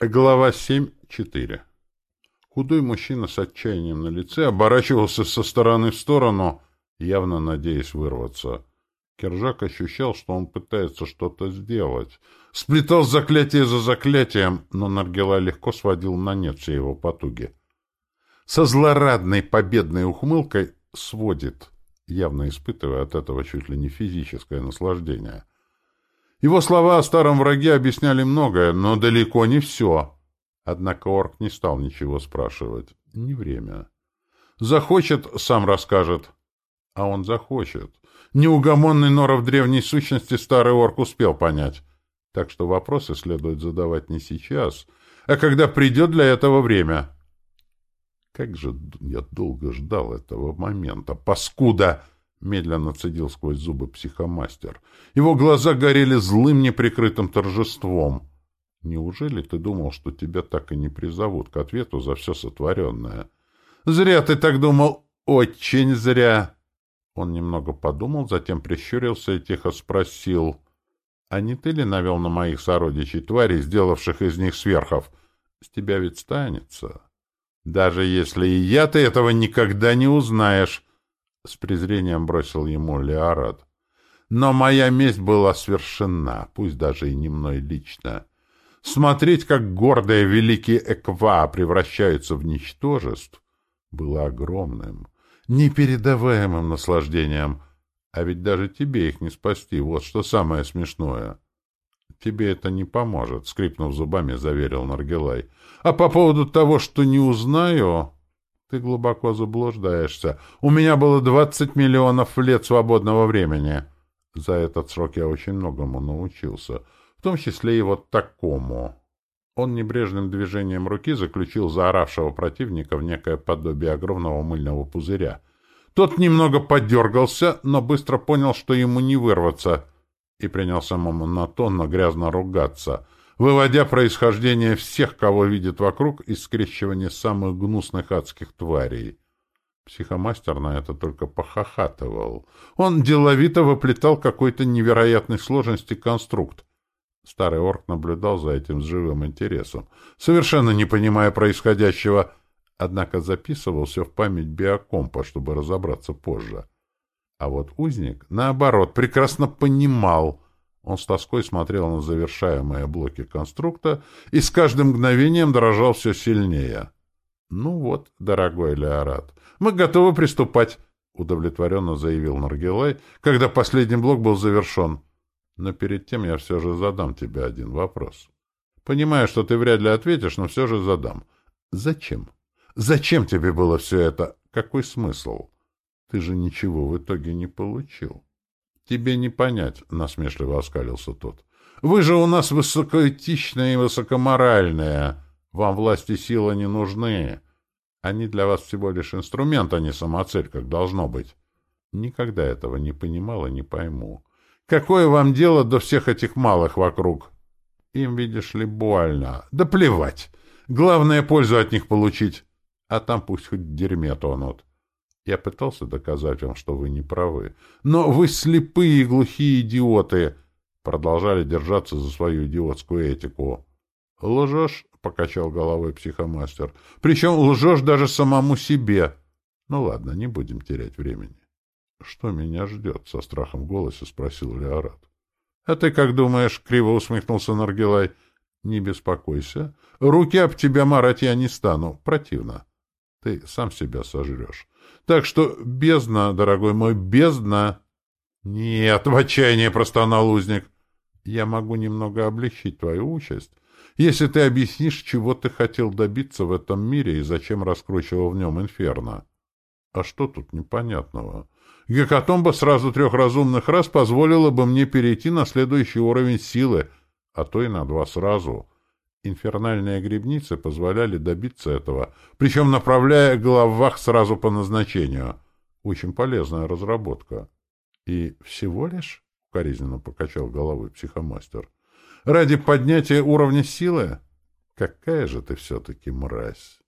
Глава 7.4 Худой мужчина с отчаянием на лице оборачивался со стороны в сторону, явно надеясь вырваться. Кержак ощущал, что он пытается что-то сделать. Сплетал заклятие за заклятием, но Наргела легко сводил на нет все его потуги. Со злорадной победной ухмылкой сводит, явно испытывая от этого чуть ли не физическое наслаждение. Его слова о старом враге объясняли многое, но далеко не все. Однако орк не стал ничего спрашивать. Не время. Захочет, сам расскажет. А он захочет. Неугомонный норов древней сущности старый орк успел понять. Так что вопросы следует задавать не сейчас, а когда придет для этого время. Как же я долго ждал этого момента. Паскуда! Медленно цедил сквозь зубы психомастер. Его глаза горели злым неприкрытым торжеством. Неужели ты думал, что тебя так и не призовут к ответу за все сотворенное? Зря ты так думал. Очень зря. Он немного подумал, затем прищурился и тихо спросил. А не ты ли навел на моих сородичей тварей, сделавших из них сверхов? С тебя ведь станется. Даже если и я, ты этого никогда не узнаешь. С презрением бросил ему Леорад. Но моя месть была свершена, пусть даже и не мной лично. Смотреть, как гордые великие эква превращаются в ничтожеств, было огромным, непередаваемым наслаждением. А ведь даже тебе их не спасти, вот что самое смешное. Тебе это не поможет, — скрипнув зубами, заверил Наргилай. А по поводу того, что не узнаю... Ты глубоко заблуждаешься. У меня было двадцать миллионов лет свободного времени. За этот срок я очень многому научился, в том числе и вот такому. Он небрежным движением руки заключил заоравшего противника в некое подобие огромного мыльного пузыря. Тот немного подергался, но быстро понял, что ему не вырваться, и принялся монотонно грязно ругаться — выводя происхождение всех, кого видит вокруг, из скрещивания самых гнусных адских тварей. Психомастер на это только похохатывал. Он деловито выплетал какой-то невероятной сложности конструкт. Старый орк наблюдал за этим с живым интересом, совершенно не понимая происходящего, однако записывал все в память биокомпа, чтобы разобраться позже. А вот узник, наоборот, прекрасно понимал — он с тоской смотрел на завершаемые блоки конструкта и с каждым мгновением дрожал все сильнее. — Ну вот, дорогой Леорат, мы готовы приступать, — удовлетворенно заявил Наргилай, когда последний блок был завершен. Но перед тем я все же задам тебе один вопрос. Понимаю, что ты вряд ли ответишь, но все же задам. Зачем? Зачем тебе было все это? Какой смысл? Ты же ничего в итоге не получил. «Тебе не понять», — насмешливо оскалился тот. «Вы же у нас высокоэтичные и высокоморальные. Вам власть и сила не нужны. Они для вас всего лишь инструмент, а не самоцель, как должно быть». Никогда этого не понимал и не пойму. «Какое вам дело до всех этих малых вокруг?» «Им, видишь ли, больно. Да плевать. Главное, пользу от них получить. А там пусть хоть дерьме тонут». Я пытался доказать вам, что вы не правы. Но вы слепые и глухие идиоты! Продолжали держаться за свою идиотскую этику. Лжешь? — покачал головой психомастер. Причем лжешь даже самому себе. Ну ладно, не будем терять времени. Что меня ждет? — со страхом в голосе спросил Леорат. — А ты как думаешь? — криво усмехнулся Наргилай. — Не беспокойся. Руки об тебя марать я не стану. Противно. Ты сам себя сожрешь. Так что бездна, дорогой мой, бездна. Нет, в отчаянии простонал узник. Я могу немного облегчить твою участь, если ты объяснишь, чего ты хотел добиться в этом мире и зачем раскручивал в нем инферно. А что тут непонятного? Гекатомба сразу трех разумных раз позволила бы мне перейти на следующий уровень силы, а то и на два сразу — Инфернальные грибницы позволяли добиться этого, причем направляя главвах сразу по назначению. Очень полезная разработка. И всего лишь, — укоризненно покачал головой психомастер, — ради поднятия уровня силы? Какая же ты все-таки мразь!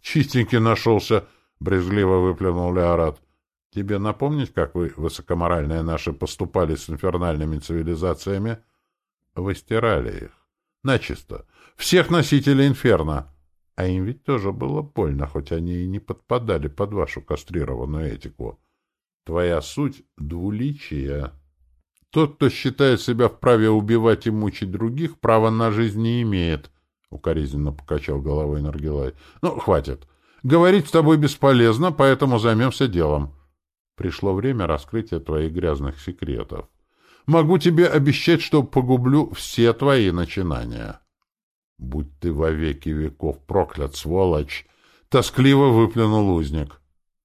Чистенький нашелся, — брезгливо выплюнул Леорат. Тебе напомнить, как вы, высокоморальные наши, поступали с инфернальными цивилизациями? Вы стирали их Начисто. Всех носителей инферно. А им ведь тоже было больно, хоть они и не подпадали под вашу кастрированную этику. Твоя суть — двуличие. Тот, кто считает себя вправе убивать и мучить других, права на жизнь не имеет, — укоризненно покачал головой Наргилай. — Ну, хватит. Говорить с тобой бесполезно, поэтому займемся делом. Пришло время раскрытия твоих грязных секретов. Могу тебе обещать, что погублю все твои начинания. Будь ты во веки веков проклят, сволочь! Тоскливо выплюнул узник.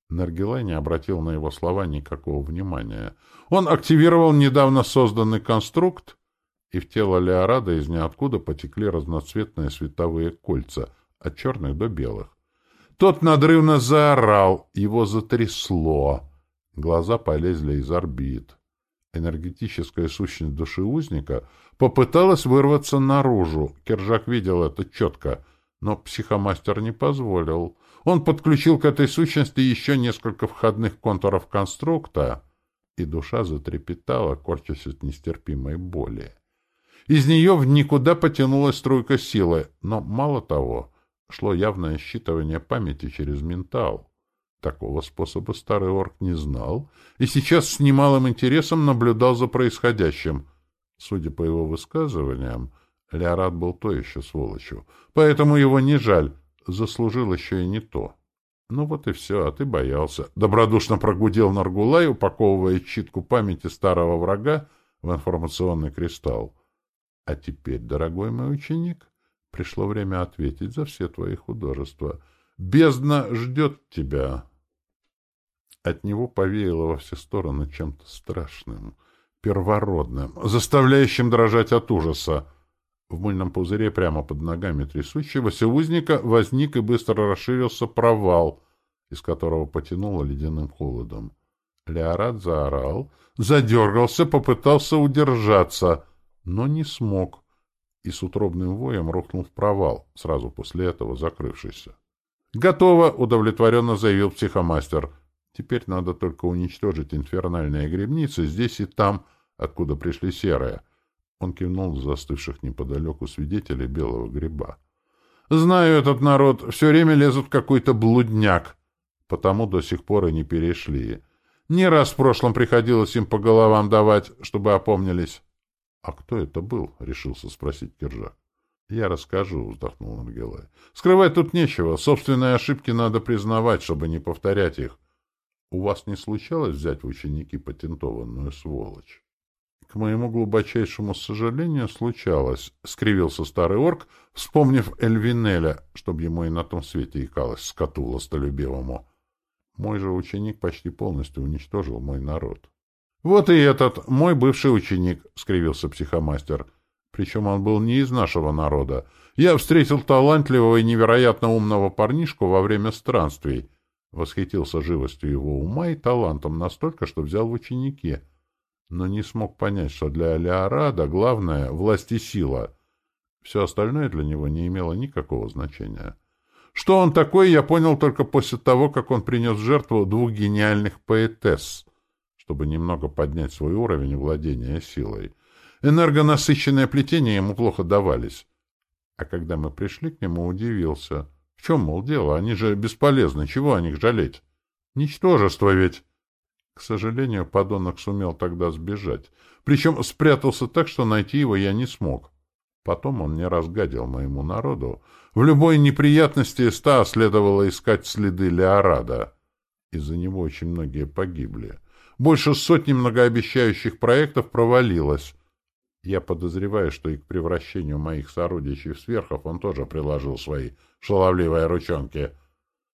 Наргилай не обратил на его слова никакого внимания. Он активировал недавно созданный конструкт, и в тело Леорада из ниоткуда потекли разноцветные световые кольца, от черных до белых. Тот надрывно заорал, его затрясло. Глаза полезли из орбит. Энергетическая сущность души узника попыталась вырваться наружу. Кержак видел это четко, но психомастер не позволил. Он подключил к этой сущности еще несколько входных контуров конструкта, и душа затрепетала, корчась от нестерпимой боли. Из нее в никуда потянулась струйка силы, но мало того, шло явное считывание памяти через ментал. Такого способа старый орк не знал и сейчас с немалым интересом наблюдал за происходящим. Судя по его высказываниям, Леорат был то еще сволочью, поэтому его не жаль, заслужил еще и не то. Ну вот и все, а ты боялся. Добродушно прогудел Наргулай, упаковывая читку памяти старого врага в информационный кристалл. А теперь, дорогой мой ученик, пришло время ответить за все твои художества. Бездна ждет тебя. От него повеяло во все стороны чем-то страшным, первородным, заставляющим дрожать от ужаса. В мыльном пузыре прямо под ногами трясущегося узника возник и быстро расширился провал, из которого потянуло ледяным холодом. Леорад заорал, задергался, попытался удержаться, но не смог, и с утробным воем рухнул в провал, сразу после этого закрывшийся. «Готово!» — удовлетворенно заявил психомастер — Теперь надо только уничтожить инфернальные грибницы здесь и там, откуда пришли серые. Он кивнул застывших неподалеку свидетелей белого гриба. «Знаю этот народ, все время лезут в какой-то блудняк, потому до сих пор и не перешли. Не раз в прошлом приходилось им по головам давать, чтобы опомнились». «А кто это был?» — решился спросить Киржак. «Я расскажу», — вздохнул Ангелай. «Скрывать тут нечего. Собственные ошибки надо признавать, чтобы не повторять их. У вас не случалось взять в ученики патентованную сволочь? — К моему глубочайшему сожалению, случалось, — скривился старый орк, вспомнив Эльвинеля, чтобы ему и на том свете икалось скоту властолюбивому. Мой же ученик почти полностью уничтожил мой народ. — Вот и этот, мой бывший ученик, — скривился психомастер. Причем он был не из нашего народа. Я встретил талантливого и невероятно умного парнишку во время странствий — Восхитился живостью его ума и талантом настолько, что взял в ученики. Но не смог понять, что для Алиарада главное — власть и сила. Все остальное для него не имело никакого значения. Что он такой, я понял только после того, как он принес жертву двух гениальных поэтесс, чтобы немного поднять свой уровень владения силой. Энергонасыщенные плетения ему плохо давались. А когда мы пришли к нему, удивился — чем, мол, дело? Они же бесполезны. Чего о них жалеть? Ничтожество ведь. К сожалению, подонок сумел тогда сбежать. Причем спрятался так, что найти его я не смог. Потом он не разгадил моему народу. В любой неприятности ста следовало искать следы Леорада. Из-за него очень многие погибли. Больше сотни многообещающих проектов провалилось. Я подозреваю, что и к превращению моих сородичей в сверхов он тоже приложил свои шаловливые ручонки.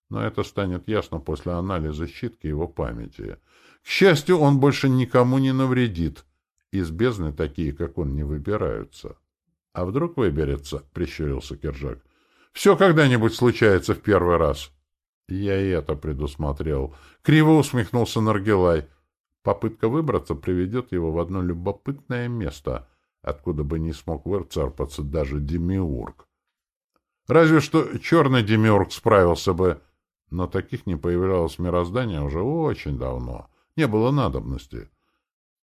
Но это станет ясно после анализа щитки его памяти. К счастью, он больше никому не навредит. Из бездны такие, как он, не выбираются. — А вдруг выберется? — прищурился Киржак. — Все когда-нибудь случается в первый раз. — Я и это предусмотрел. Криво усмехнулся Наргилай. Попытка выбраться приведет его в одно любопытное место — откуда бы не смог выцарпаться даже Демиург. Разве что черный Демиург справился бы, но таких не появлялось в мироздании уже очень давно. Не было надобности.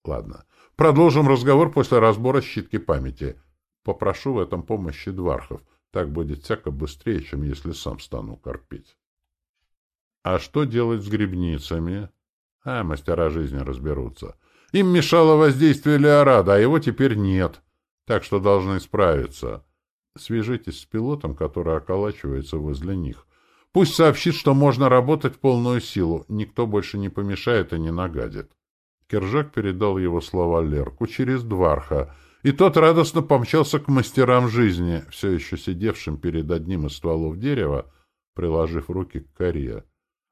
Ладно, продолжим разговор после разбора щитки памяти. Попрошу в этом помощи двархов. Так будет всяко быстрее, чем если сам стану корпеть. А что делать с грибницами? А, мастера жизни разберутся. Им мешало воздействие Леорада, а его теперь нет. Так что должны справиться. Свяжитесь с пилотом, который околачивается возле них. Пусть сообщит, что можно работать в полную силу. Никто больше не помешает и не нагадит. Кержак передал его слова Лерку через Дварха, и тот радостно помчался к мастерам жизни, все еще сидевшим перед одним из стволов дерева, приложив руки к коре.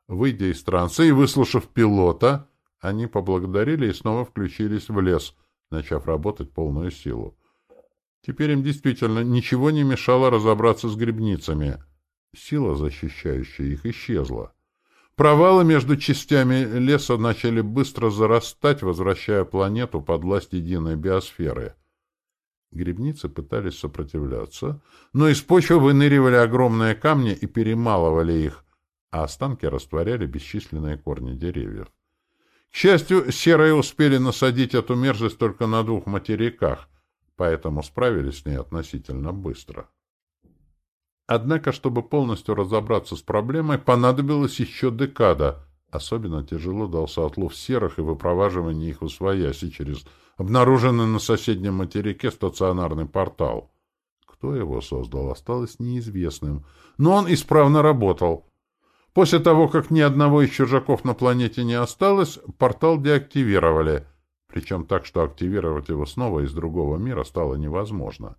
Выйдя из транса и выслушав пилота, они поблагодарили и снова включились в лес, начав работать полную силу. Теперь им действительно ничего не мешало разобраться с грибницами. Сила, защищающая их, исчезла. Провалы между частями леса начали быстро зарастать, возвращая планету под власть единой биосферы. Грибницы пытались сопротивляться, но из почвы выныривали огромные камни и перемалывали их, а останки растворяли бесчисленные корни деревьев. К счастью, серые успели насадить эту мерзость только на двух материках, поэтому справились с ней относительно быстро. Однако, чтобы полностью разобраться с проблемой, понадобилась еще декада. Особенно тяжело дался отлов серых и выпроваживание их усвояси через обнаруженный на соседнем материке стационарный портал. Кто его создал, осталось неизвестным, но он исправно работал. После того, как ни одного из чужаков на планете не осталось, портал деактивировали — причем так, что активировать его снова из другого мира стало невозможно.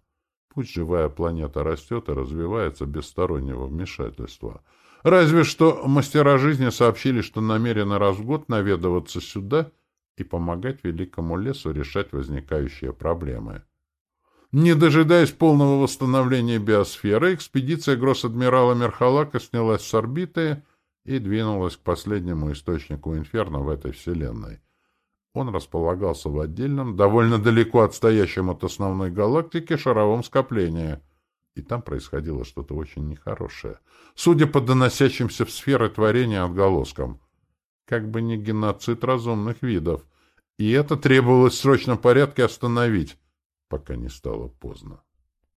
Пусть живая планета растет и развивается без стороннего вмешательства. Разве что мастера жизни сообщили, что намерены раз в год наведываться сюда и помогать великому лесу решать возникающие проблемы. Не дожидаясь полного восстановления биосферы, экспедиция гросс-адмирала Мерхалака снялась с орбиты и двинулась к последнему источнику инферно в этой вселенной. Он располагался в отдельном, довольно далеко отстоящем от основной галактики шаровом скоплении. И там происходило что-то очень нехорошее. Судя по доносящимся в сферы творения отголоскам. Как бы не геноцид разумных видов. И это требовалось в срочном порядке остановить, пока не стало поздно.